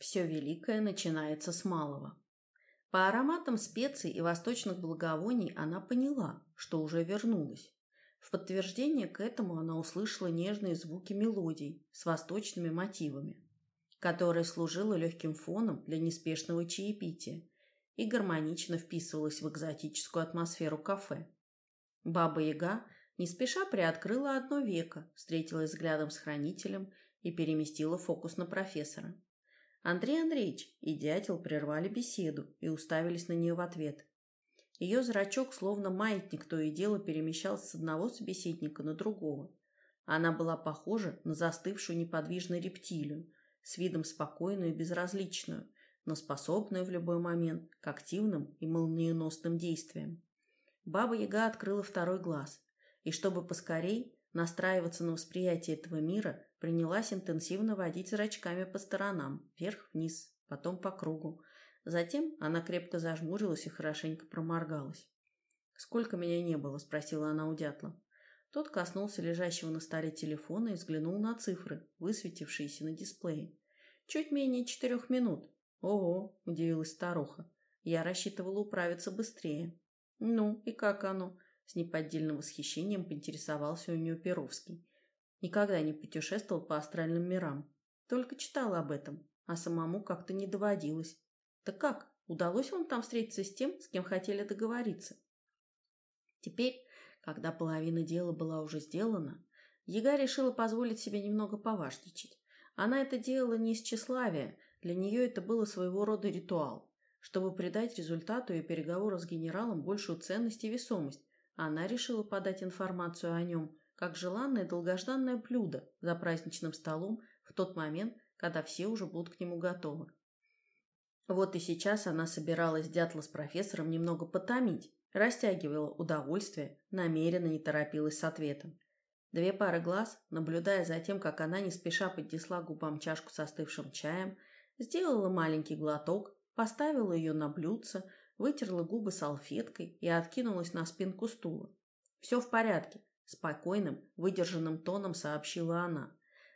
Все великое начинается с малого. По ароматам специй и восточных благовоний она поняла, что уже вернулась. В подтверждение к этому она услышала нежные звуки мелодий с восточными мотивами, которые служила легким фоном для неспешного чаепития и гармонично вписывалась в экзотическую атмосферу кафе. Баба-яга не спеша приоткрыла одно веко, встретилась взглядом с хранителем и переместила фокус на профессора. Андрей Андреевич и дятел прервали беседу и уставились на нее в ответ. Ее зрачок, словно маятник, то и дело перемещался с одного собеседника на другого. Она была похожа на застывшую неподвижную рептилию, с видом спокойную и безразличную, но способную в любой момент к активным и молниеносным действиям. Баба-яга открыла второй глаз, и чтобы поскорей настраиваться на восприятие этого мира, принялась интенсивно водить зрачками по сторонам, вверх-вниз, потом по кругу. Затем она крепко зажмурилась и хорошенько проморгалась. «Сколько меня не было?» – спросила она у дятла. Тот коснулся лежащего на столе телефона и взглянул на цифры, высветившиеся на дисплее. «Чуть менее четырех минут». «Ого!» – удивилась старуха. «Я рассчитывала управиться быстрее». «Ну, и как оно?» – с неподдельным восхищением поинтересовался у нее Перовский. Никогда не путешествовал по астральным мирам. Только читал об этом, а самому как-то не доводилось. Так как, удалось вам там встретиться с тем, с кем хотели договориться? Теперь, когда половина дела была уже сделана, Яга решила позволить себе немного поважничать. Она это делала не из тщеславия, для нее это было своего рода ритуал. Чтобы придать результату и переговоров с генералом большую ценность и весомость, она решила подать информацию о нем как желанное долгожданное блюдо за праздничным столом в тот момент, когда все уже будут к нему готовы. Вот и сейчас она собиралась дятла с профессором немного потомить, растягивала удовольствие, намеренно не торопилась с ответом. Две пары глаз, наблюдая за тем, как она не спеша поднесла губам чашку с остывшим чаем, сделала маленький глоток, поставила ее на блюдце, вытерла губы салфеткой и откинулась на спинку стула. «Все в порядке. Спокойным, выдержанным тоном сообщила она.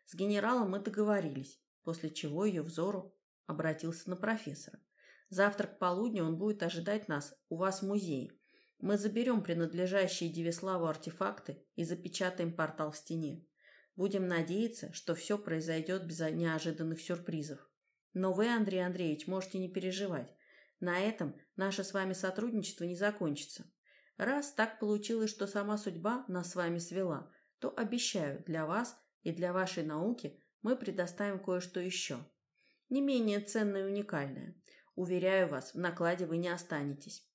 С генералом мы договорились, после чего ее взору обратился на профессора. Завтра к полудню он будет ожидать нас у вас в музее. Мы заберем принадлежащие Девиславу артефакты и запечатаем портал в стене. Будем надеяться, что все произойдет без неожиданных сюрпризов. Но вы, Андрей Андреевич, можете не переживать. На этом наше с вами сотрудничество не закончится. Раз так получилось, что сама судьба нас с вами свела, то обещаю, для вас и для вашей науки мы предоставим кое-что еще. Не менее ценное и уникальное. Уверяю вас, в накладе вы не останетесь.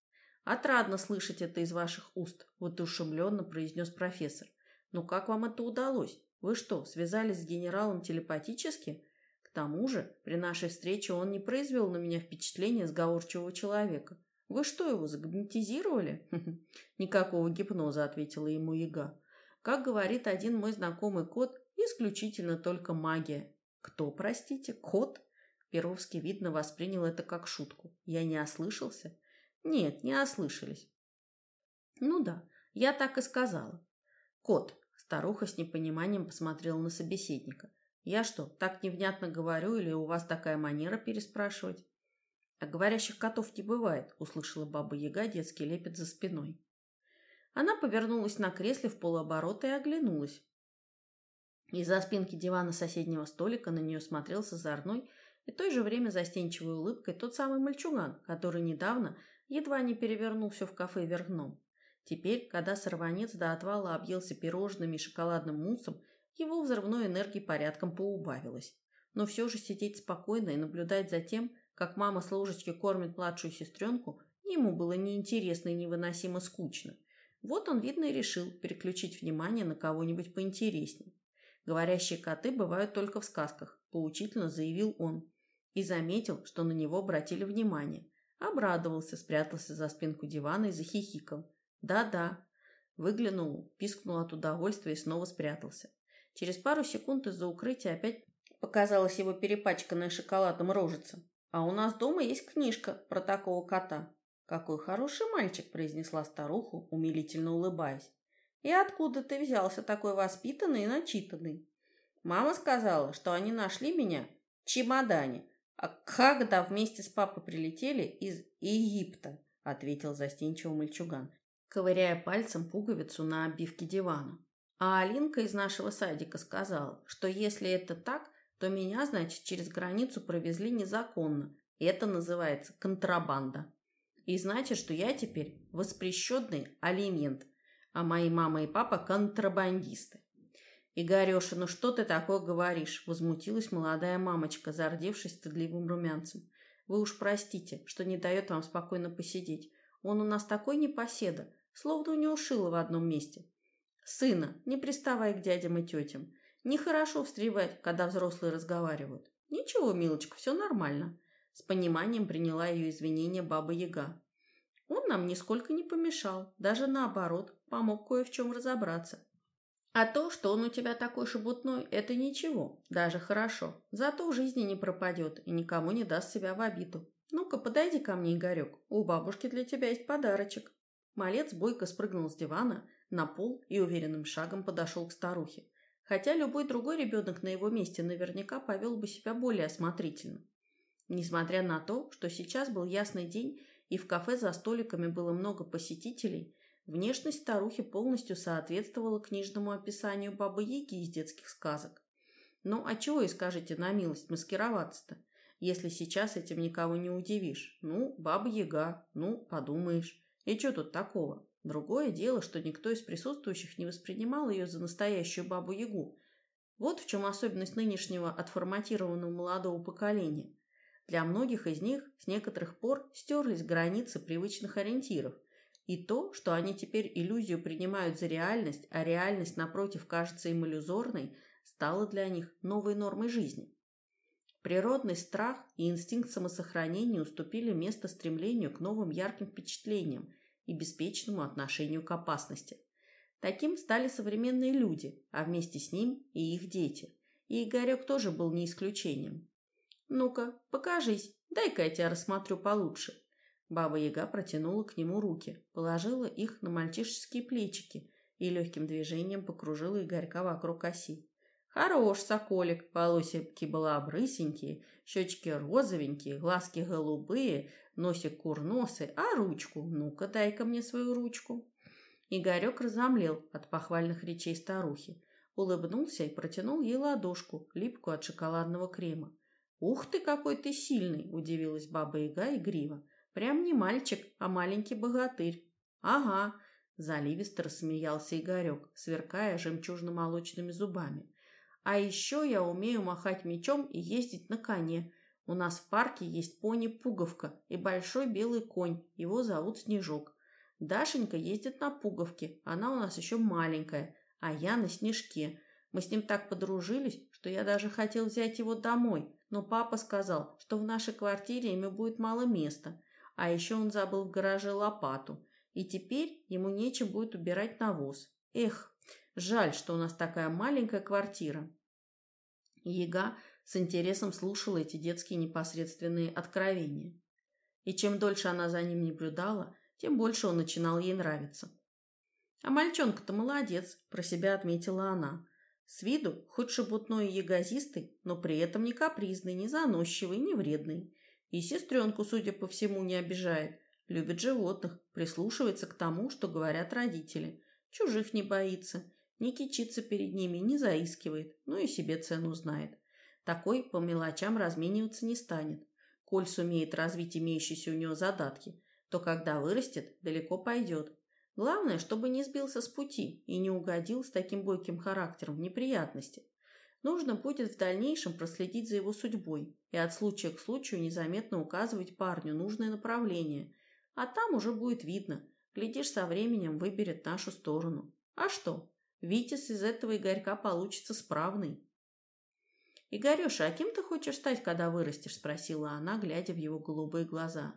Отрадно слышать это из ваших уст, воодушевленно произнес профессор. Но как вам это удалось? Вы что, связались с генералом телепатически? К тому же, при нашей встрече он не произвел на меня впечатление сговорчивого человека. Вы что, его загипнотизировали? Никакого гипноза, ответила ему Яга. Как говорит один мой знакомый кот, исключительно только магия. Кто, простите, кот? Перовский, видно, воспринял это как шутку. Я не ослышался? Нет, не ослышались. Ну да, я так и сказала. Кот. Старуха с непониманием посмотрела на собеседника. Я что, так невнятно говорю или у вас такая манера переспрашивать? «А говорящих котов не бывает», — услышала баба Яга детский лепет за спиной. Она повернулась на кресле в полуоборота и оглянулась. Из-за спинки дивана соседнего столика на нее смотрел с озорной и в то же время застенчивой улыбкой тот самый мальчуган, который недавно едва не перевернул все в кафе вверх. Теперь, когда сорванец до отвала объелся пирожными и шоколадным муссом, его взрывной энергии порядком поубавилось. Но все же сидеть спокойно и наблюдать за тем, как мама с ложечки кормит младшую сестренку, ему было неинтересно и невыносимо скучно. Вот он, видно, и решил переключить внимание на кого-нибудь поинтереснее. Говорящие коты бывают только в сказках, поучительно заявил он. И заметил, что на него обратили внимание. Обрадовался, спрятался за спинку дивана и захихикал. Да-да. Выглянул, пискнул от удовольствия и снова спрятался. Через пару секунд из-за укрытия опять показалась его перепачканная шоколадом рожица. А у нас дома есть книжка про такого кота. Какой хороший мальчик, произнесла старуха, умилительно улыбаясь. И откуда ты взялся такой воспитанный и начитанный? Мама сказала, что они нашли меня в чемодане, А когда вместе с папой прилетели из Египта, ответил застенчиво мальчуган, ковыряя пальцем пуговицу на обивке дивана. А Алинка из нашего садика сказала, что если это так, то меня, значит, через границу провезли незаконно. И это называется контрабанда. И значит, что я теперь воспрещенный алимент, а мои мама и папа контрабандисты. «Игореша, ну что ты такое говоришь?» – возмутилась молодая мамочка, зардевшись стыдливым румянцем. «Вы уж простите, что не дает вам спокойно посидеть. Он у нас такой непоседа, словно у него шило в одном месте. Сына, не приставай к дядям и тетям. Нехорошо встревать, когда взрослые разговаривают. Ничего, милочка, все нормально. С пониманием приняла ее извинения баба Яга. Он нам нисколько не помешал, даже наоборот, помог кое в чем разобраться. А то, что он у тебя такой шебутной, это ничего, даже хорошо. Зато в жизни не пропадет и никому не даст себя в обиду. Ну-ка, подойди ко мне, Игорек, у бабушки для тебя есть подарочек. Малец бойко спрыгнул с дивана на пол и уверенным шагом подошел к старухе. Хотя любой другой ребенок на его месте наверняка повел бы себя более осмотрительно. Несмотря на то, что сейчас был ясный день и в кафе за столиками было много посетителей, внешность старухи полностью соответствовала книжному описанию Бабы-Яги из детских сказок. Ну, а чего и скажете на милость маскироваться-то, если сейчас этим никого не удивишь? Ну, Баба-Яга, ну, подумаешь. И что тут такого? Другое дело, что никто из присутствующих не воспринимал ее за настоящую Бабу-Ягу. Вот в чем особенность нынешнего отформатированного молодого поколения. Для многих из них с некоторых пор стерлись границы привычных ориентиров. И то, что они теперь иллюзию принимают за реальность, а реальность, напротив, кажется им иллюзорной, стало для них новой нормой жизни. Природный страх и инстинкт самосохранения уступили место стремлению к новым ярким впечатлениям и беспечному отношению к опасности. Таким стали современные люди, а вместе с ним и их дети. И Игорек тоже был не исключением. «Ну-ка, покажись, дай-ка я тебя рассмотрю получше». Баба-яга протянула к нему руки, положила их на мальчишеские плечики и легким движением покружила Игорька вокруг оси. Хорош соколик, волосики была обрысенькие, щечки розовенькие, глазки голубые, носик курносый, а ручку? Ну-ка, дай-ка мне свою ручку. Игорек разомлел от похвальных речей старухи, улыбнулся и протянул ей ладошку, липкую от шоколадного крема. «Ух ты, какой ты сильный!» – удивилась баба-яга игриво. «Прям не мальчик, а маленький богатырь». «Ага», – заливисто рассмеялся Игорек, сверкая жемчужно-молочными зубами. «А еще я умею махать мечом и ездить на коне. У нас в парке есть пони-пуговка и большой белый конь, его зовут Снежок. Дашенька ездит на пуговке, она у нас еще маленькая, а я на Снежке. Мы с ним так подружились, что я даже хотел взять его домой, но папа сказал, что в нашей квартире ему будет мало места, а еще он забыл в гараже лопату, и теперь ему нечем будет убирать навоз. Эх, жаль, что у нас такая маленькая квартира. Ега с интересом слушала эти детские непосредственные откровения. И чем дольше она за ним наблюдала, тем больше он начинал ей нравиться. «А мальчонка-то молодец», – про себя отметила она. С виду хоть шебутной и ягозистый, но при этом не капризный, не заносчивый, не вредный. И сестренку, судя по всему, не обижает. Любит животных, прислушивается к тому, что говорят родители. Чужих не боится, не кичится перед ними, не заискивает, ну и себе цену знает. Такой по мелочам размениваться не станет. Коль сумеет развить имеющиеся у него задатки, то когда вырастет, далеко пойдет. Главное, чтобы не сбился с пути и не угодил с таким бойким характером в неприятности. Нужно будет в дальнейшем проследить за его судьбой и от случая к случаю незаметно указывать парню нужное направление. А там уже будет видно. Глядишь, со временем выберет нашу сторону. А что? Витязь из этого Игорька получится справный. «Игорюша, а кем ты хочешь стать, когда вырастешь?» – спросила она, глядя в его голубые глаза.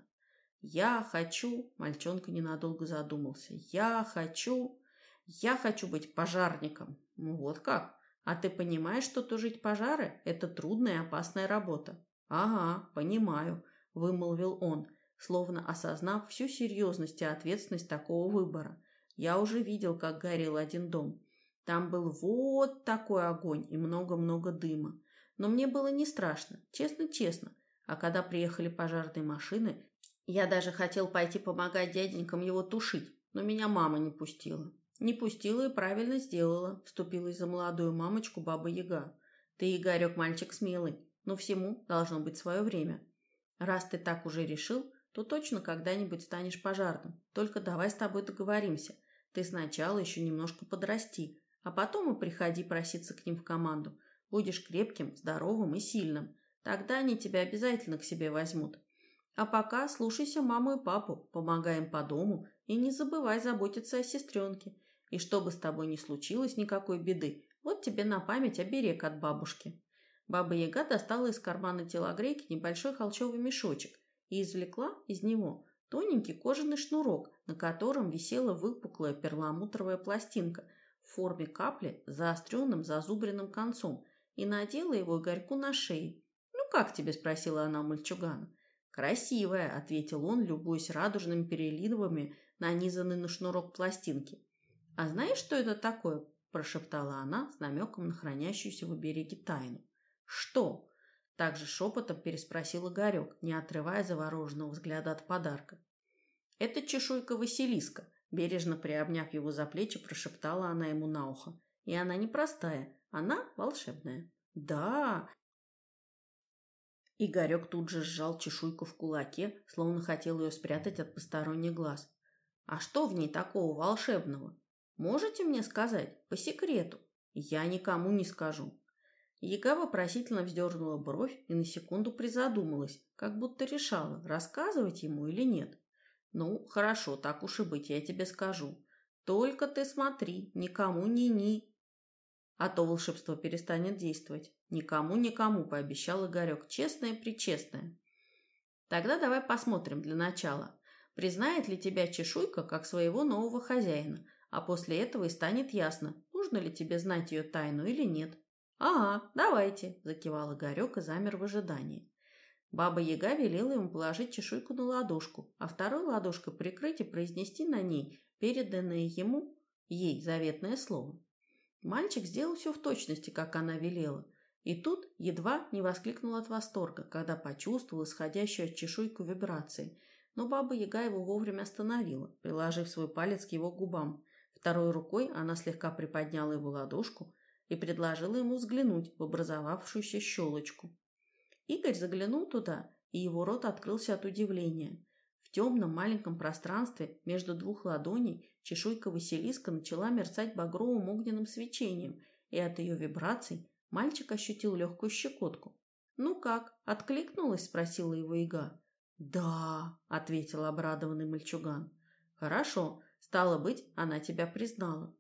«Я хочу...» – мальчонка ненадолго задумался. «Я хочу... Я хочу быть пожарником». «Ну вот как? А ты понимаешь, что тужить пожары – это трудная и опасная работа?» «Ага, понимаю», – вымолвил он, словно осознав всю серьезность и ответственность такого выбора. «Я уже видел, как горел один дом. Там был вот такой огонь и много-много дыма. Но мне было не страшно, честно-честно. А когда приехали пожарные машины, я даже хотел пойти помогать дяденькам его тушить, но меня мама не пустила. Не пустила и правильно сделала, вступилась за молодую мамочку баба Яга. Ты, Игорек, мальчик смелый, но всему должно быть свое время. Раз ты так уже решил, то точно когда-нибудь станешь пожарным. Только давай с тобой договоримся. Ты сначала еще немножко подрасти, а потом и приходи проситься к ним в команду. Будешь крепким, здоровым и сильным. Тогда они тебя обязательно к себе возьмут. А пока слушайся маму и папу, помогай им по дому и не забывай заботиться о сестренке. И чтобы с тобой не случилось никакой беды, вот тебе на память оберег от бабушки. Баба Яга достала из кармана телогрейки небольшой холчевый мешочек и извлекла из него тоненький кожаный шнурок, на котором висела выпуклая перламутровая пластинка в форме капли заостренным зазубренным концом и надела его Игорьку на шею. «Ну как тебе?» – спросила она мальчугана. «Красивая», – ответил он, любуясь радужными переливами, нанизанной на шнурок пластинки. «А знаешь, что это такое?» – прошептала она с намеком на хранящуюся в береге тайну. «Что?» – также шепотом переспросил Игорек, не отрывая завороженного взгляда от подарка. «Это чешуйка Василиска», – бережно приобняв его за плечи, прошептала она ему на ухо. «И она не простая, она волшебная». «Да, Игорек тут же сжал чешуйку в кулаке, словно хотел ее спрятать от посторонних глаз. «А что в ней такого волшебного? Можете мне сказать? По секрету. Я никому не скажу». Яга вопросительно вздернула бровь и на секунду призадумалась, как будто решала, рассказывать ему или нет. «Ну, хорошо, так уж и быть, я тебе скажу. Только ты смотри, никому ни-ни, а то волшебство перестанет действовать. Никому-никому, пообещал Игорек, честное-причестное. Тогда давай посмотрим для начала, признает ли тебя чешуйка как своего нового хозяина, а после этого и станет ясно, нужно ли тебе знать ее тайну или нет. «Ага, давайте», – закивал Игорек и замер в ожидании. Баба Яга велела ему положить чешуйку на ладошку, а второй ладошкой прикрыть и произнести на ней переданное ему, ей, заветное слово. Мальчик сделал все в точности, как она велела. И тут едва не воскликнул от восторга, когда почувствовал исходящую от чешуйку вибрации. Но баба Яга его вовремя остановила, приложив свой палец к его губам. Второй рукой она слегка приподняла его ладошку и предложила ему взглянуть в образовавшуюся щелочку. Игорь заглянул туда, и его рот открылся от удивления. В темном маленьком пространстве между двух ладоней Чешуйка Василиска начала мерцать багровым огненным свечением, и от ее вибраций мальчик ощутил легкую щекотку. «Ну как, откликнулась?» – спросила его Ига. «Да», – ответил обрадованный мальчуган. «Хорошо, стало быть, она тебя признала».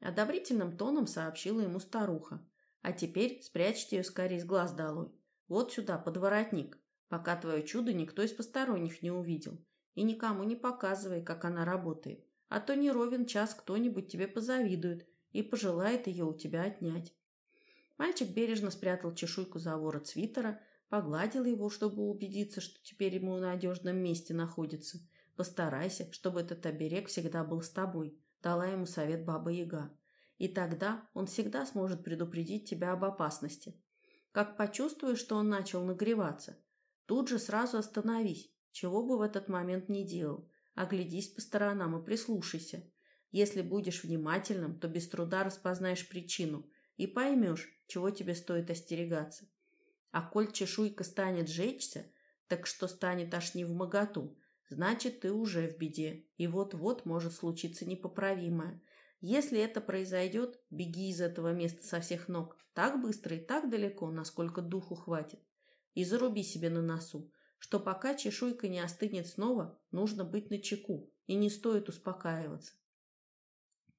Одобрительным тоном сообщила ему старуха. «А теперь спрячьте ее скорее с глаз долой. Вот сюда, под воротник, пока твое чудо никто из посторонних не увидел. И никому не показывай, как она работает а то не ровен час кто-нибудь тебе позавидует и пожелает ее у тебя отнять. Мальчик бережно спрятал чешуйку за ворот свитера, погладил его, чтобы убедиться, что теперь ему в надежном месте находится. Постарайся, чтобы этот оберег всегда был с тобой, дала ему совет Баба Яга. И тогда он всегда сможет предупредить тебя об опасности. Как почувствуешь, что он начал нагреваться, тут же сразу остановись, чего бы в этот момент не делал. Оглядись по сторонам и прислушайся. Если будешь внимательным, то без труда распознаешь причину и поймешь, чего тебе стоит остерегаться. А коль чешуйка станет жечься, так что станет аж не в моготу, значит, ты уже в беде, и вот-вот может случиться непоправимое. Если это произойдет, беги из этого места со всех ног, так быстро и так далеко, насколько духу хватит, и заруби себе на носу что пока чешуйка не остынет снова, нужно быть начеку и не стоит успокаиваться.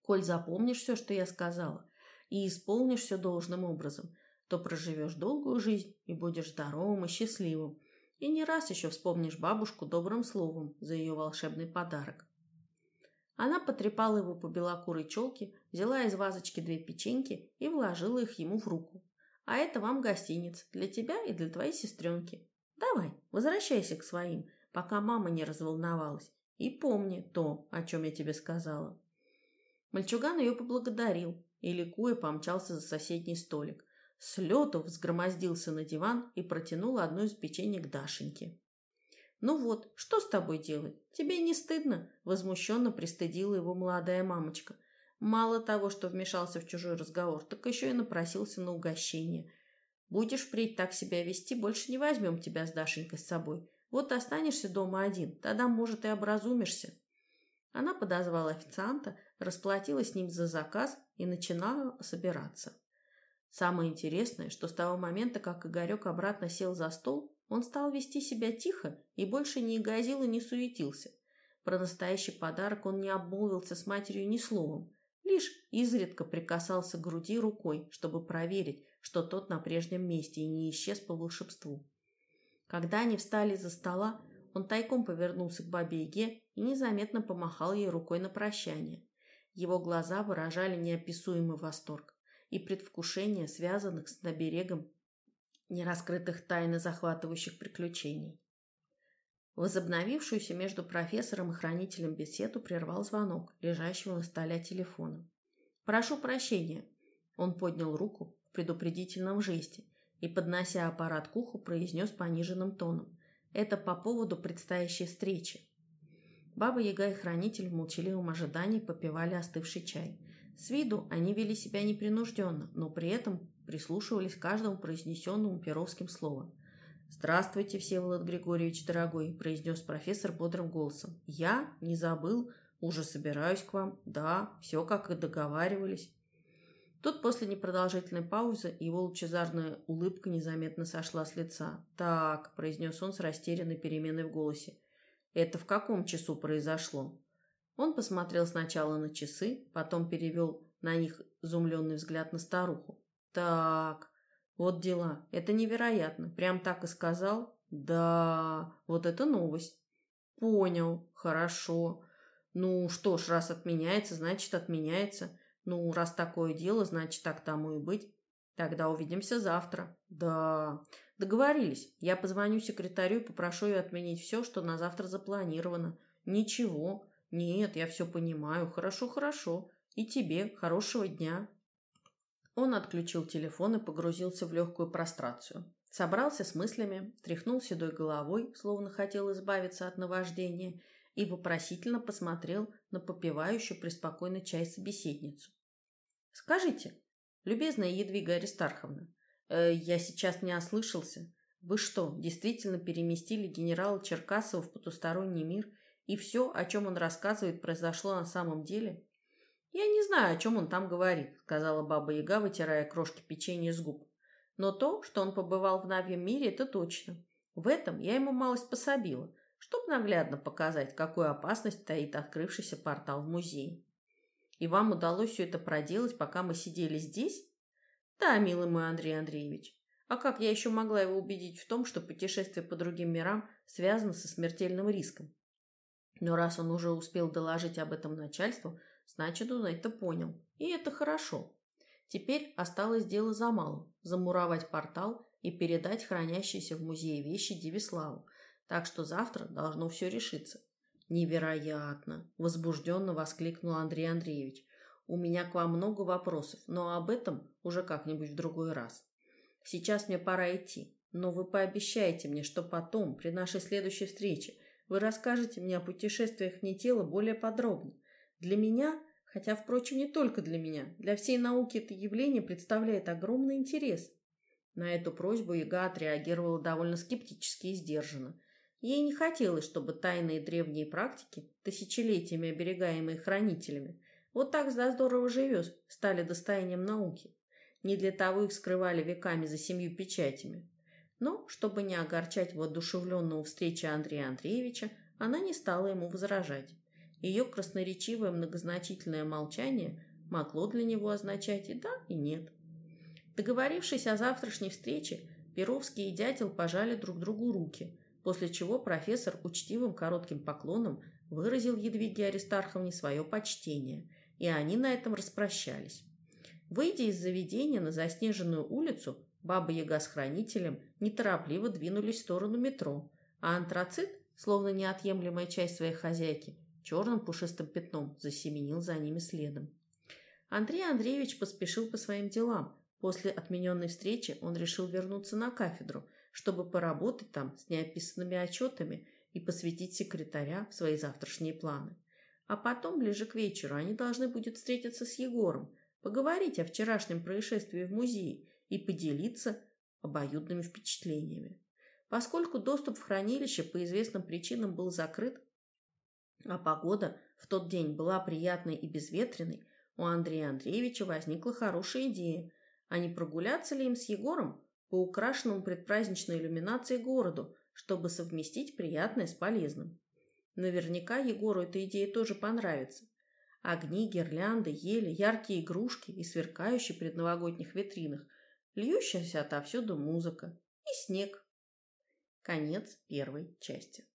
Коль запомнишь все, что я сказала, и исполнишь все должным образом, то проживешь долгую жизнь и будешь здоровым и счастливым, и не раз еще вспомнишь бабушку добрым словом за ее волшебный подарок. Она потрепала его по белокурой челке, взяла из вазочки две печеньки и вложила их ему в руку. «А это вам гостиниц, для тебя и для твоей сестренки. Давай, возвращайся к своим, пока мама не разволновалась. И помни то, о чем я тебе сказала. Мальчуган ее поблагодарил и, ликуя, помчался за соседний столик. с лету взгромоздился на диван и протянул одну из печенек Дашеньке. «Ну вот, что с тобой делать? Тебе не стыдно?» – возмущенно пристыдила его молодая мамочка. Мало того, что вмешался в чужой разговор, так еще и напросился на угощение. «Будешь впредь так себя вести, больше не возьмем тебя с Дашенькой с собой. Вот останешься дома один, тогда, может, и образумишься». Она подозвала официанта, расплатилась с ним за заказ и начинала собираться. Самое интересное, что с того момента, как Игорек обратно сел за стол, он стал вести себя тихо и больше не грозил и не суетился. Про настоящий подарок он не обмолвился с матерью ни словом, лишь изредка прикасался к груди рукой, чтобы проверить, что тот на прежнем месте и не исчез по волшебству. Когда они встали за стола, он тайком повернулся к бабе Яге и незаметно помахал ей рукой на прощание. Его глаза выражали неописуемый восторг и предвкушение связанных с наберегом нераскрытых тайн и захватывающих приключений. Возобновившуюся между профессором и хранителем беседу прервал звонок, лежащего на столе телефона. «Прошу прощения». Он поднял руку в предупредительном жесте и, поднося аппарат к уху, произнес пониженным тоном. «Это по поводу предстоящей встречи». Баба Яга и хранитель в молчаливом ожидании попивали остывший чай. С виду они вели себя непринужденно, но при этом прислушивались к каждому произнесенному Перовским слову. «Здравствуйте, Всеволод Григорьевич, дорогой», – произнес профессор бодрым голосом. «Я не забыл, уже собираюсь к вам. Да, все как и договаривались». Тут после непродолжительной паузы его лучезарная улыбка незаметно сошла с лица. «Так», – произнес он с растерянной переменой в голосе. «Это в каком часу произошло?» Он посмотрел сначала на часы, потом перевел на них изумленный взгляд на старуху. Так, вот дела. Это невероятно. Прям так и сказал? Да, вот это новость. Понял. Хорошо. Ну что ж, раз отменяется, значит отменяется. Ну, раз такое дело, значит так тому и быть. Тогда увидимся завтра. Да, договорились. Я позвоню секретарю и попрошу ее отменить все, что на завтра запланировано. Ничего. Нет, я все понимаю. Хорошо, хорошо. И тебе хорошего дня. Он отключил телефон и погрузился в легкую прострацию. Собрался с мыслями, тряхнул седой головой, словно хотел избавиться от наваждения, и вопросительно посмотрел на попивающую преспокойно чай собеседницу. «Скажите, любезная Едвига Аристарховна, э, я сейчас не ослышался. Вы что, действительно переместили генерала Черкасова в потусторонний мир, и все, о чем он рассказывает, произошло на самом деле?» «Я не знаю, о чем он там говорит», — сказала Баба Яга, вытирая крошки печенья с губ. «Но то, что он побывал в Навьем мире, это точно. В этом я ему малость пособила, чтобы наглядно показать, какую опасность таит открывшийся портал в музей. И вам удалось все это проделать, пока мы сидели здесь? Да, милый мой Андрей Андреевич. А как я еще могла его убедить в том, что путешествие по другим мирам связано со смертельным риском? Но раз он уже успел доложить об этом начальству, Значит, он это понял. И это хорошо. Теперь осталось дело за малым – замуровать портал и передать хранящиеся в музее вещи Девиславу. Так что завтра должно все решиться. «Невероятно!» – возбужденно воскликнул Андрей Андреевич. «У меня к вам много вопросов, но об этом уже как-нибудь в другой раз. Сейчас мне пора идти, но вы пообещаете мне, что потом, при нашей следующей встрече, вы расскажете мне о путешествиях вне тела более подробно. Для меня, хотя, впрочем, не только для меня, для всей науки это явление представляет огромный интерес. На эту просьбу Яга отреагировала довольно скептически и сдержанно. Ей не хотелось, чтобы тайные древние практики, тысячелетиями оберегаемые хранителями, вот так за здорово живешь, стали достоянием науки. Не для того их скрывали веками за семью печатями. Но, чтобы не огорчать воодушевленного встречи Андрея Андреевича, она не стала ему возражать. Ее красноречивое многозначительное молчание могло для него означать и да, и нет. Договорившись о завтрашней встрече, Перовский и дятел пожали друг другу руки, после чего профессор учтивым коротким поклоном выразил Едвиге Аристарховне свое почтение, и они на этом распрощались. Выйдя из заведения на заснеженную улицу, Баба Яга с хранителем неторопливо двинулись в сторону метро, а антрацит, словно неотъемлемая часть своей хозяйки, черным пушистым пятном засеменил за ними следом. Андрей Андреевич поспешил по своим делам, После отмененной встречи он решил вернуться на кафедру, чтобы поработать там с неописанными отчетами и посвятить секретаря в свои завтрашние планы. А потом, ближе к вечеру, они должны будут встретиться с Егором, поговорить о вчерашнем происшествии в музее и поделиться обоюдными впечатлениями. Поскольку доступ в хранилище по известным причинам был закрыт, а погода в тот день была приятной и безветренной, у Андрея Андреевича возникла хорошая идея, а не прогуляться ли им с Егором по украшенному предпраздничной иллюминации городу, чтобы совместить приятное с полезным. Наверняка Егору эта идея тоже понравится. Огни, гирлянды, ели, яркие игрушки и сверкающие предновогодних витринах, льющаяся отовсюду музыка и снег. Конец первой части.